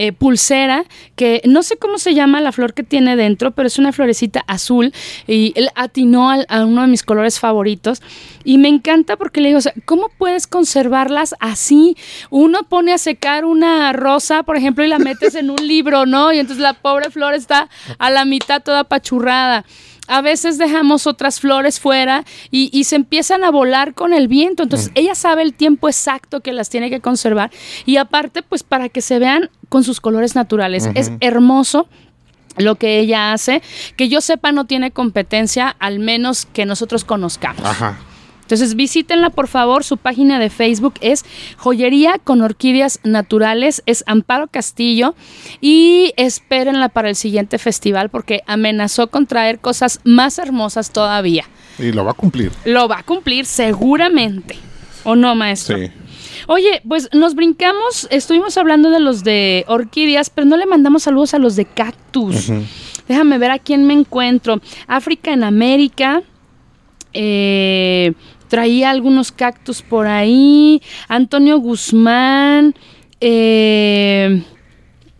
eh, pulsera que no sé cómo se llama la flor que tiene dentro, pero es una florecita azul y él atinó a uno de mis colores favoritos y me encanta porque le digo, o sea, ¿cómo puedes conservarlas así? Uno pone a secar una rosa, por ejemplo, y la metes en un libro, ¿no? Y entonces la pobre flor está a la mitad toda apachurrada. A veces dejamos otras flores fuera y, y se empiezan a volar con el viento. Entonces ella sabe el tiempo exacto que las tiene que conservar y aparte pues para que se vean con sus colores naturales. Es hermoso lo que ella hace. Que yo sepa no tiene competencia, al menos que nosotros conozcamos. Ajá. Entonces visítenla por favor, su página de Facebook es Joyería con Orquídeas Naturales, es Amparo Castillo y espérenla para el siguiente festival porque amenazó con traer cosas más hermosas todavía. Y lo va a cumplir. Lo va a cumplir seguramente. ¿O no, maestro? Sí. Oye, pues nos brincamos, estuvimos hablando de los de orquídeas, pero no le mandamos saludos a los de cactus. Déjame ver a quién me encuentro. África en América. eh, traía algunos cactus por ahí. Antonio Guzmán. eh,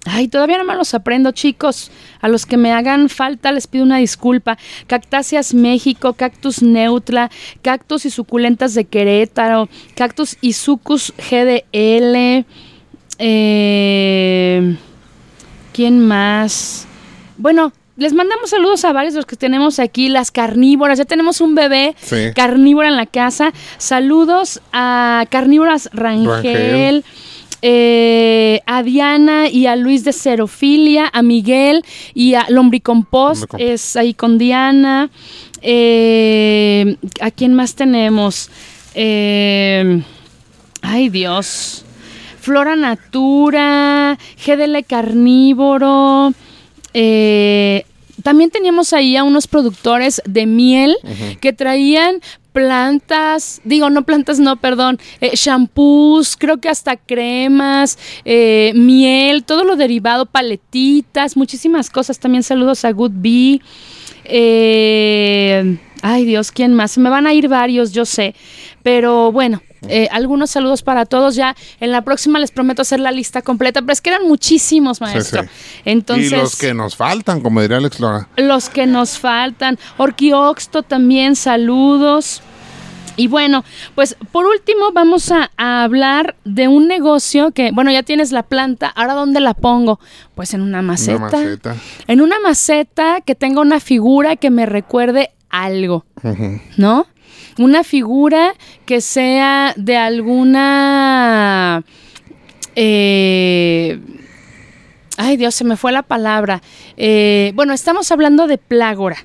Ay, todavía no me los aprendo, chicos. A los que me hagan falta les pido una disculpa. Cactáceas México, Cactus Neutla, Cactus y suculentas de Querétaro, Cactus y Sucus GDL. Eh, ¿Quién más? Bueno, les mandamos saludos a varios de los que tenemos aquí, las carnívoras. Ya tenemos un bebé Sí. carnívora en la casa. Saludos a Carnívoras Rangel. Rangel. eh, a Diana y a Luis de Cerofilia, a Miguel y a Lombricompost, Lombricompost. es ahí con Diana. Eh, ¿A quién más tenemos? Eh, ay Dios. Flora Natura, GDL Carnívoro. eh, también teníamos ahí a unos productores de miel que traían plantas, digo, no plantas, no, perdón, eh, shampoos, creo que hasta cremas, eh, miel, todo lo derivado, paletitas, muchísimas cosas. También saludos a Good Bee. Eh, ay Dios, ¿quién más? Se me van a ir varios, yo sé. Pero bueno, eh, algunos saludos para todos. Ya en la próxima les prometo hacer la lista completa, pero es que eran muchísimos, maestro. sí. Entonces, y los que nos faltan, como diría Alex Lora. los que nos faltan. Orquioxto también, saludos. Y bueno, pues por último vamos a, a hablar de un negocio que, bueno, ya tienes la planta, ahora ¿dónde la pongo? Pues en una maceta. Una maceta. En una maceta que tenga una figura que me recuerde algo, Ujú. ¿no? Una figura que sea de alguna... eh, ay Dios, se me fue la palabra. Eh, bueno, estamos hablando de plágora.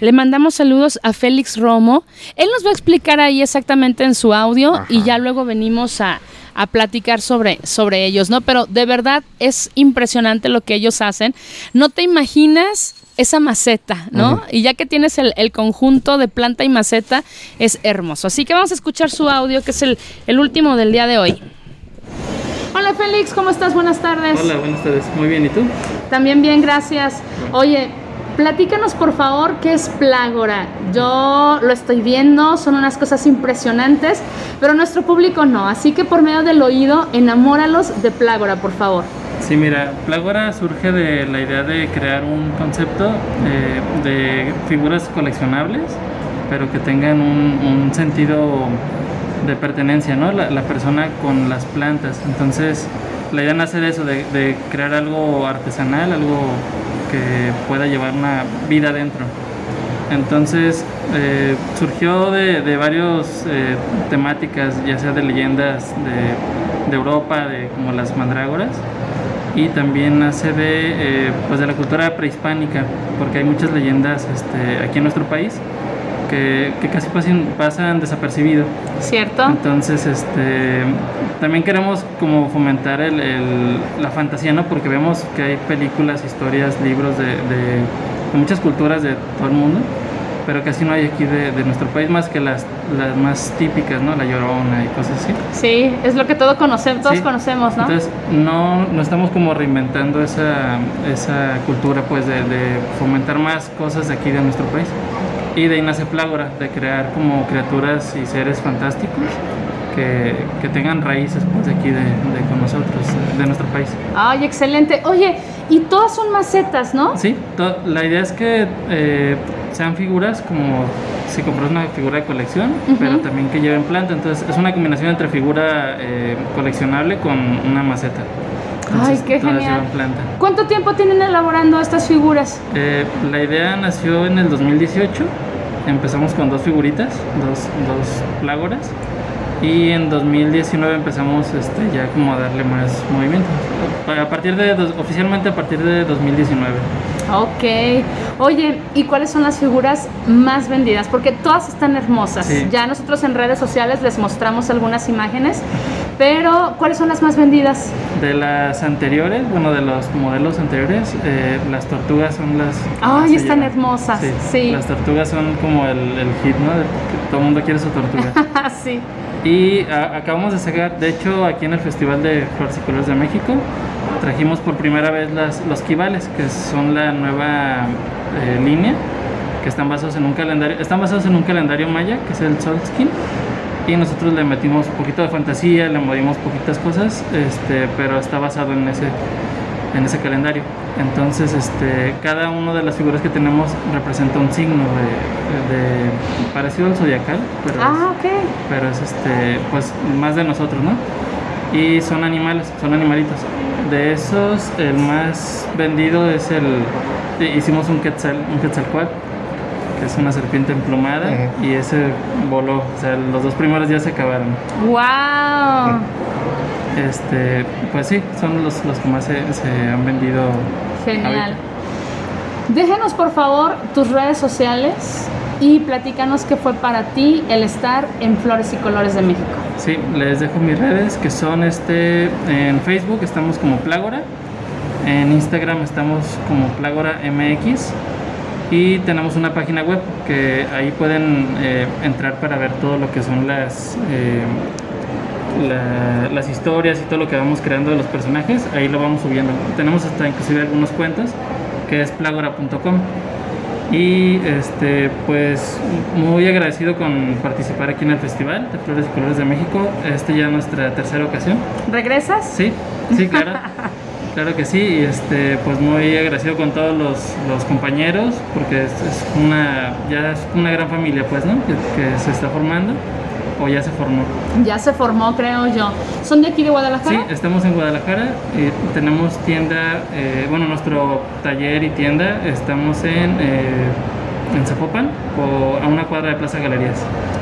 Le mandamos saludos a Félix Romo. Él nos va a explicar ahí exactamente en su audio Ajá. y ya luego venimos a, a platicar sobre, sobre ellos, ¿no? Pero de verdad es impresionante lo que ellos hacen. No te imaginas esa maceta, ¿no? Y ya que tienes el, el conjunto de planta y maceta, es hermoso. Así que vamos a escuchar su audio, que es el, el último del día de hoy. Hola Félix, ¿cómo estás? Buenas tardes. Hola, buenas tardes. Muy bien, ¿y tú? También bien, gracias. Oye, platícanos por favor qué es Plágora. Yo lo estoy viendo, son unas cosas impresionantes, pero nuestro público no. Así que por medio del oído, enamóralos de Plágora, por favor. Sí, mira, Plágora surge de la idea de crear un concepto eh, de figuras coleccionables, pero que tengan un, sentido de pertenencia, ¿no? La, persona con las plantas. Entonces, la idea nace de eso, de, crear algo artesanal, algo que pueda llevar una vida dentro. Entonces eh, surgió de, de varias temáticas, ya sea de leyendas de, de Europa, de como las mandrágoras, y también nace de, eh, pues de la cultura prehispánica, porque hay muchas leyendas este, aquí en nuestro país que, que casi pasan, pasan desapercibido. ¿Cierto? Entonces, este, también queremos como fomentar el, el- la fantasía, ¿no? Porque vemos que hay películas, historias, libros de, de- de muchas culturas de todo el mundo, pero casi no hay aquí de, de nuestro país más que las, las más típicas, ¿no? La Llorona y cosas así. Sí, es lo que todo conocemos, todos Sí. conocemos, ¿no? Entonces, no, no estamos como reinventando esa, esa cultura, pues, de, de fomentar más cosas de aquí de nuestro país. Y de ahí nace Plágora, de crear como criaturas y seres fantásticos que, que tengan raíces, pues, de aquí de, de con nosotros, de nuestro país. Ay, excelente. Oye, y todas son macetas, ¿no? Sí, la idea es que eh, sean figuras como si compras una figura de colección, pero también que lleven planta. Entonces, es una combinación entre figura eh, coleccionable con una maceta. Ay, qué genial. ¿Cuánto tiempo tienen elaborando estas figuras? Eh, la idea nació en el 2018. Empezamos con dos figuritas, dos, dos plágoras. Y en 2019 empezamos este, ya como a darle más movimiento. A partir de, oficialmente a partir de 2019. Ok. Oye, ¿y cuáles son las figuras más vendidas? Porque todas están hermosas. Sí. Ya nosotros en redes sociales les mostramos algunas imágenes, pero ¿cuáles son las más vendidas? De las anteriores, bueno, de los modelos anteriores, eh, las tortugas son las... Ay, están llevan. hermosas, sí. Las tortugas son como el, el hit, ¿no? Todo el mundo quiere su tortuga. Sí. Y acabamos de sacar, de hecho, aquí en el Festival de Flores y Colores de México, trajimos por primera vez las, los quivales, que son la nueva eh, línea, que están basados en un calendario, están basados en un calendario maya, que es el Solskin, y nosotros le metimos un poquito de fantasía, le movimos poquitas cosas, este, pero está basado en ese. En ese calendario. Entonces, este, cada una de las figuras que tenemos representa un signo de, de- parecido al zodiacal, pero, Ah, es, pero es este, pues más de nosotros, ¿no? Y son animales, son animalitos. De esos, el más vendido es el, hicimos un quetzal, un quetzalcoatl, que es una serpiente emplumada, y ese voló, o sea, los dos primeros ya se acabaron. ¡Wow! Este, pues sí, son los, los que más se, se han vendido. Genial. ahorita. Déjanos por favor tus redes sociales y platícanos qué fue para ti el estar en Flores y Colores de México. Sí, les dejo mis redes que son este en Facebook estamos como Plágora, en Instagram estamos como Plágora MX y tenemos una página web que ahí pueden eh, entrar para ver todo lo que son las eh, la- las historias y todo lo que vamos creando de los personajes, ahí lo vamos subiendo. Tenemos hasta inclusive algunos cuentos que es plagora.com. Y este, pues muy agradecido con participar aquí en el Festival de Flores y Colores de México. Este ya es nuestra tercera ocasión. ¿Regresas? Sí, sí, claro. claro que sí. Y este, pues muy agradecido con todos los, los compañeros, porque es, es una, ya es una gran familia, pues, ¿no? Que, que se está formando o ya se formó. Ya se formó, creo yo. ¿Son de aquí de Sí, Guadalajara? estamos en Guadalajara. eh, tenemos tienda, eh, bueno, nuestro taller y tienda estamos en, eh, en Zapopan, o a una cuadra de Plaza Galerías.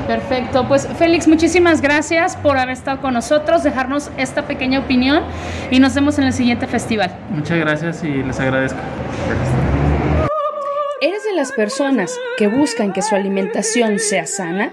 Perfecto. Pues Félix, muchísimas gracias por haber estado con nosotros, dejarnos esta pequeña opinión y nos vemos en el siguiente festival. Muchas gracias y les agradezco. ¿Eres de las personas que buscan que su alimentación sea sana?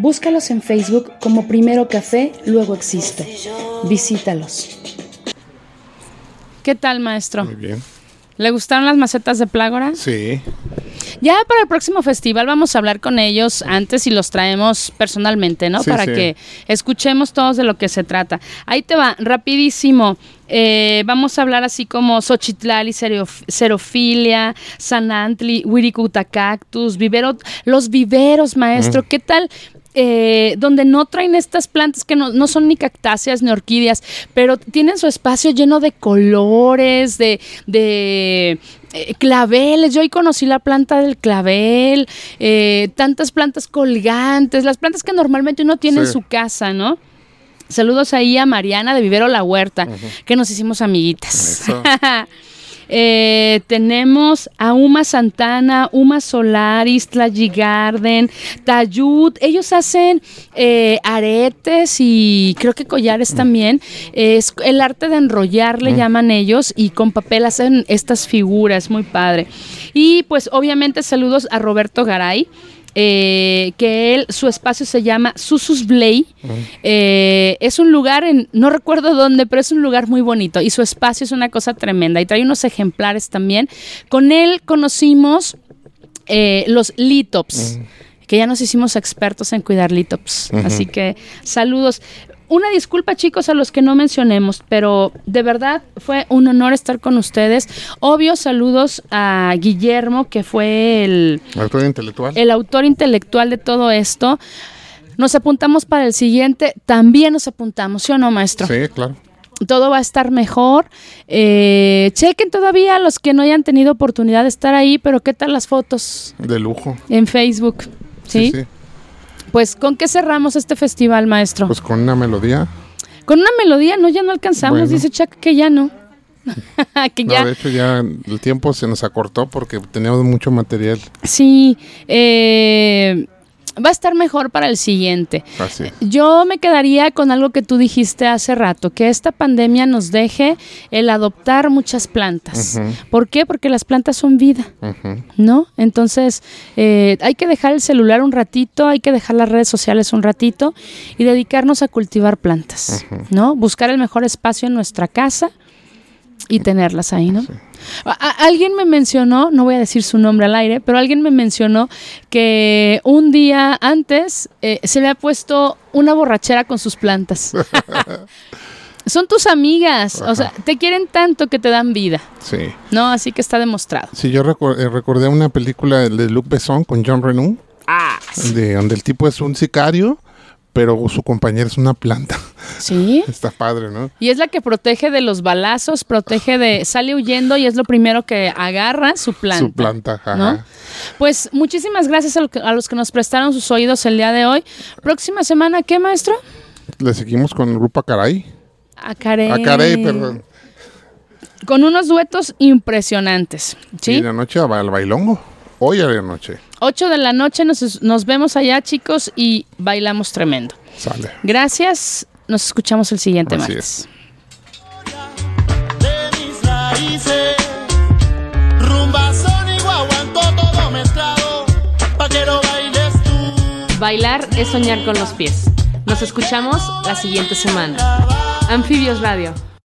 Búscalos en Facebook como Primero Café, luego Existo. Visítalos. ¿Qué tal, maestro? Muy bien. ¿Le gustaron las macetas de Plágora? Sí. Ya para el próximo festival vamos a hablar con ellos antes y los traemos personalmente, ¿no? Sí, para sí. que escuchemos todos de lo que se trata. Ahí te va, rapidísimo. Eh, vamos a hablar así como Xochitlali, Cerof- Cerofilia, Sanantli, Wirikuta Cactus, vivero, los viveros, maestro. ¿Qué tal? Eh, donde no traen estas plantas que no, no son ni cactáceas ni orquídeas, pero tienen su espacio lleno de colores, de, de eh, claveles. Yo ahí conocí la planta del clavel, eh, tantas plantas colgantes, las plantas que normalmente uno tiene en su casa, ¿no? Saludos ahí a Mariana de Vivero La Huerta, que nos hicimos amiguitas. Eh, tenemos a Uma Santana, Uma Solaris, Tlayi Garden, Tayud. Ellos hacen eh, aretes y creo que collares también. Es el arte de enrollar, le llaman ellos, y con papel hacen estas figuras, muy padre. Y pues obviamente saludos a Roberto Garay. Eh, que él, su espacio se llama Susus Blay. Eh, es un lugar en, no recuerdo dónde, pero es un lugar muy bonito y su espacio es una cosa tremenda y trae unos ejemplares también. Con él conocimos eh, los litops, que ya nos hicimos expertos en cuidar litops. Así que saludos. Una disculpa chicos a los que no mencionemos, pero de verdad fue un honor estar con ustedes. Obvio, saludos a Guillermo, que fue el, Autor intelectual. el autor intelectual de todo esto. Nos apuntamos para el siguiente, también nos apuntamos, ¿sí o no, maestro? Sí, claro. todo va a estar mejor. Eh, chequen todavía los que no hayan tenido oportunidad de estar ahí, pero ¿qué tal las fotos De lujo. en Facebook? ¿Sí? sí. Pues ¿con qué cerramos este festival, maestro? Pues con una melodía. Con una melodía, no, ya no alcanzamos, Bueno. dice Chuck que ya no. que No, ya de hecho ya el tiempo se nos acortó porque teníamos mucho material. Sí, eh, va a estar mejor para el siguiente. Así. Yo me quedaría con algo que tú dijiste hace rato, que esta pandemia nos deje el adoptar muchas plantas. ¿Por qué? Porque las plantas son vida. ¿No? Entonces, eh, hay que dejar el celular un ratito, hay que dejar las redes sociales un ratito y dedicarnos a cultivar plantas, ¿no? Buscar el mejor espacio en nuestra casa y tenerlas ahí, ¿no? Alguien me mencionó, no voy a decir su nombre al aire, pero alguien me mencionó que un día antes eh, se le ha puesto una borrachera con sus plantas. Son tus amigas, o sea, te quieren tanto que te dan vida, Sí. ¿no? Así que está demostrado. Sí, yo recor- eh, recordé una película de Luc Besson con John Renault, Ah, de, donde el tipo es un sicario, pero su compañero es una planta. sí. Está padre, ¿no? Y es la que protege de los balazos, protege de, sale huyendo y es lo primero que agarra su planta. Su planta, ajá. ¿no? Pues muchísimas gracias a, los que nos prestaron sus oídos el día de hoy. Próxima semana, ¿qué maestro? Le seguimos con Grupo Caray. A Carey. A Caray, perdón. Con unos duetos impresionantes. Y ¿Sí? en la noche al bailongo. Hoy a la noche. 8 de la noche nos, nos vemos allá, chicos, y bailamos tremendo. Sale. Gracias. Nos escuchamos el siguiente Así martes. tú. Bailar es soñar con los pies. Nos escuchamos la siguiente semana. Anfibios Radio.